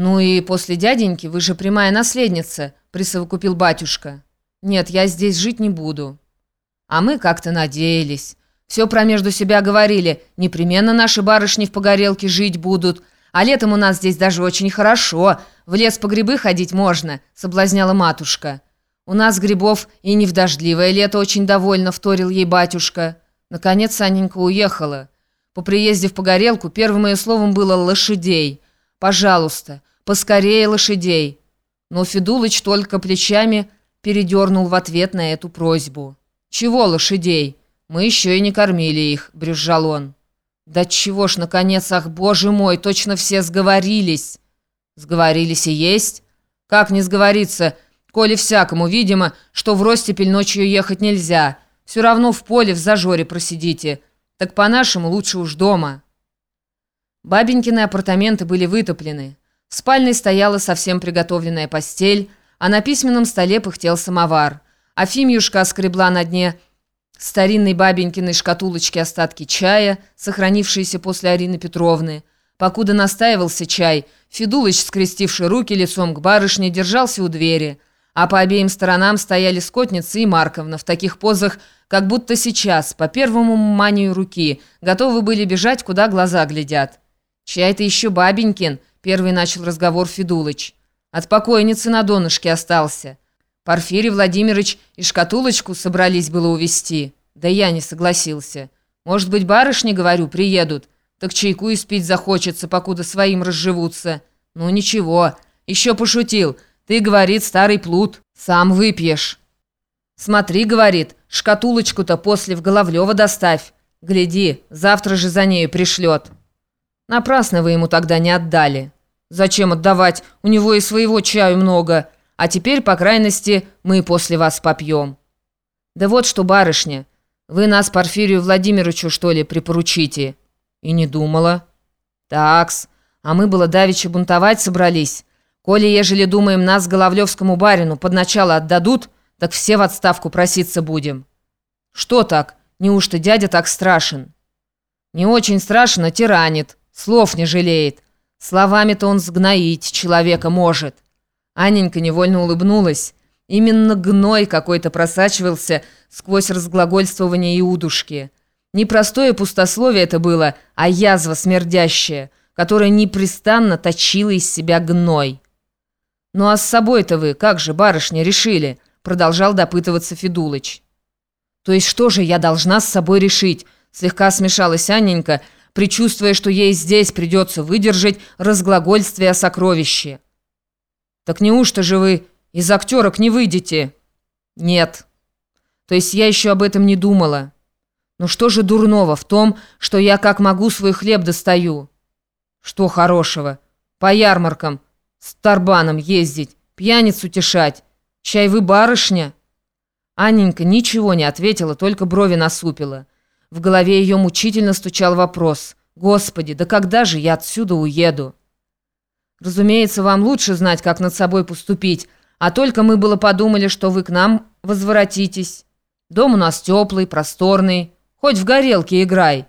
«Ну и после дяденьки вы же прямая наследница», — присовокупил батюшка. «Нет, я здесь жить не буду». А мы как-то надеялись. Все про между себя говорили. Непременно наши барышни в погорелке жить будут. А летом у нас здесь даже очень хорошо. В лес по грибы ходить можно», — соблазняла матушка. «У нас грибов и не в дождливое лето очень довольно», — вторил ей батюшка. Наконец Анненька уехала. По приезде в погорелку первым ее словом было «лошадей». «Пожалуйста, поскорее лошадей!» Но Федулыч только плечами передернул в ответ на эту просьбу. «Чего лошадей? Мы еще и не кормили их», — брюзжал он. «Да чего ж, наконец, ах, боже мой, точно все сговорились!» «Сговорились и есть? Как не сговориться, коли всякому, видимо, что в Ростепель ночью ехать нельзя. Все равно в поле в зажоре просидите. Так по-нашему лучше уж дома». Бабенькины апартаменты были вытоплены. В спальне стояла совсем приготовленная постель, а на письменном столе пыхтел самовар. А Фимьюшка скребла на дне старинной бабенькиной шкатулочки остатки чая, сохранившиеся после Арины Петровны. Покуда настаивался чай, Федулыч, скрестивший руки лицом к барышне, держался у двери, а по обеим сторонам стояли Скотница и Марковна в таких позах, как будто сейчас, по первому манию руки, готовы были бежать, куда глаза глядят. «Чай-то еще бабенькин», — первый начал разговор Федулыч. «От покойницы на донышке остался. Порфирий Владимирович и шкатулочку собрались было увезти. Да я не согласился. Может быть, барышни, говорю, приедут. Так чайку и спить захочется, покуда своим разживутся. Ну ничего, еще пошутил. Ты, говорит, старый плут, сам выпьешь». «Смотри, — говорит, — шкатулочку-то после в Головлева доставь. Гляди, завтра же за нею пришлет». Напрасно вы ему тогда не отдали. Зачем отдавать? У него и своего чаю много. А теперь, по крайности, мы после вас попьем. Да вот что, барышня, вы нас Порфирию Владимировичу, что ли, припоручите? И не думала. Такс, а мы было давеча бунтовать собрались. Коли, ежели думаем, нас Головлевскому барину под начало отдадут, так все в отставку проситься будем. Что так? Неужто дядя так страшен? Не очень страшен, а тиранит. Слов не жалеет. Словами-то он сгноить человека может. Анненька невольно улыбнулась. Именно гной какой-то просачивался сквозь разглагольствование Иудушки. Не простое пустословие это было, а язва смердящая, которая непрестанно точила из себя гной. «Ну а с собой-то вы, как же, барышня, решили?» Продолжал допытываться Федулыч. «То есть что же я должна с собой решить?» Слегка смешалась Анненька, предчувствуя, что ей здесь придется выдержать разглагольствие о сокровище. «Так неужто же вы из актерок не выйдете?» «Нет. То есть я еще об этом не думала. Но что же дурного в том, что я как могу свой хлеб достаю?» «Что хорошего? По ярмаркам, с тарбаном ездить, пьяниц утешать. Чай вы барышня?» Анненька ничего не ответила, только брови насупила. В голове ее мучительно стучал вопрос. «Господи, да когда же я отсюда уеду?» «Разумеется, вам лучше знать, как над собой поступить, а только мы было подумали, что вы к нам возвратитесь. Дом у нас теплый, просторный, хоть в горелке играй.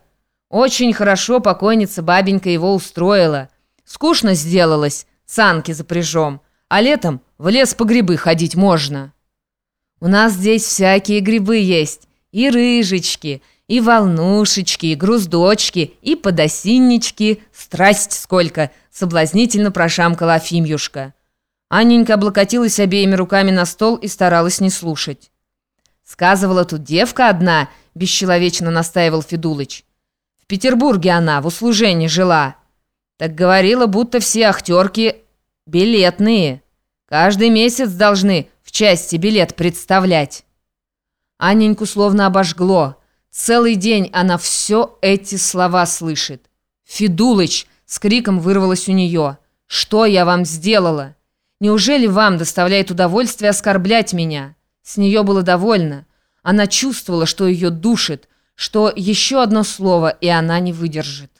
Очень хорошо покойница бабенька его устроила. Скучно сделалось, санки запряжем, а летом в лес по грибы ходить можно. У нас здесь всякие грибы есть, и рыжечки, и волнушечки, и груздочки, и подосиннички. Страсть сколько!» — соблазнительно прошамкала Афимьюшка. Анненька облокотилась обеими руками на стол и старалась не слушать. «Сказывала тут девка одна», — бесчеловечно настаивал Федулыч. «В Петербурге она в услужении жила. Так говорила, будто все актерки билетные. Каждый месяц должны в части билет представлять». Анненьку словно обожгло. Целый день она все эти слова слышит. «Федулыч!» — с криком вырвалось у нее. «Что я вам сделала? Неужели вам доставляет удовольствие оскорблять меня?» С нее было довольно. Она чувствовала, что ее душит, что еще одно слово, и она не выдержит.